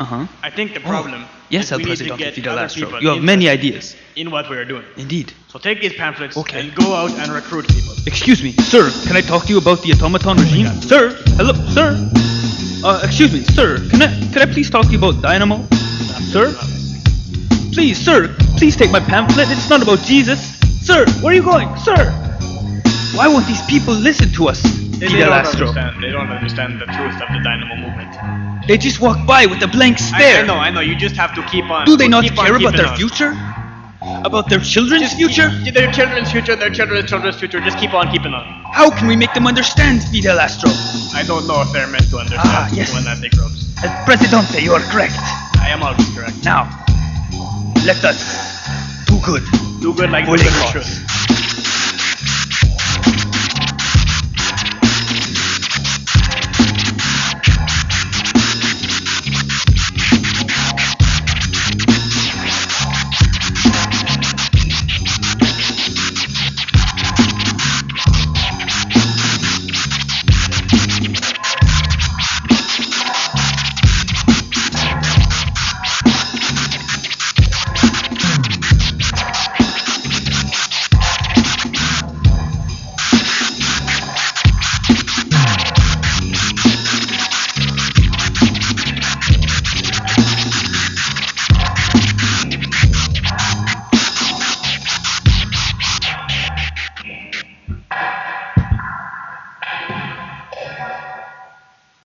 Uh-huh. I think the problem Yes, is El we need to Fidel Astro. You have many ideas. in what we are doing. Indeed. So take these pamphlets Okay. and go out and recruit people. Excuse me, sir. Can I talk to you about the automaton regime? Sir, hello, sir. Uh, excuse me, sir. Can I can I please talk to you about Dynamo? Sir? Please, sir. Please take my pamphlet. It's not about Jesus. Sir, where are you going, sir? Why won't these people listen to us? They, they don't Astro. understand. They don't understand the truth of the dynamo movement. They just walk by with a blank stare. I know, I know. You just have to keep on. Do they not care about their on. future? About their children's Just future? keep- their children's future, their children's children's future. Just keep on keeping on. How can we make them understand, Fidel Astro? I don't know if they're meant to understand Ah, yes. when that they grows. El Presidente, you are correct. I am always correct. Now, let us do good. Do good like we should.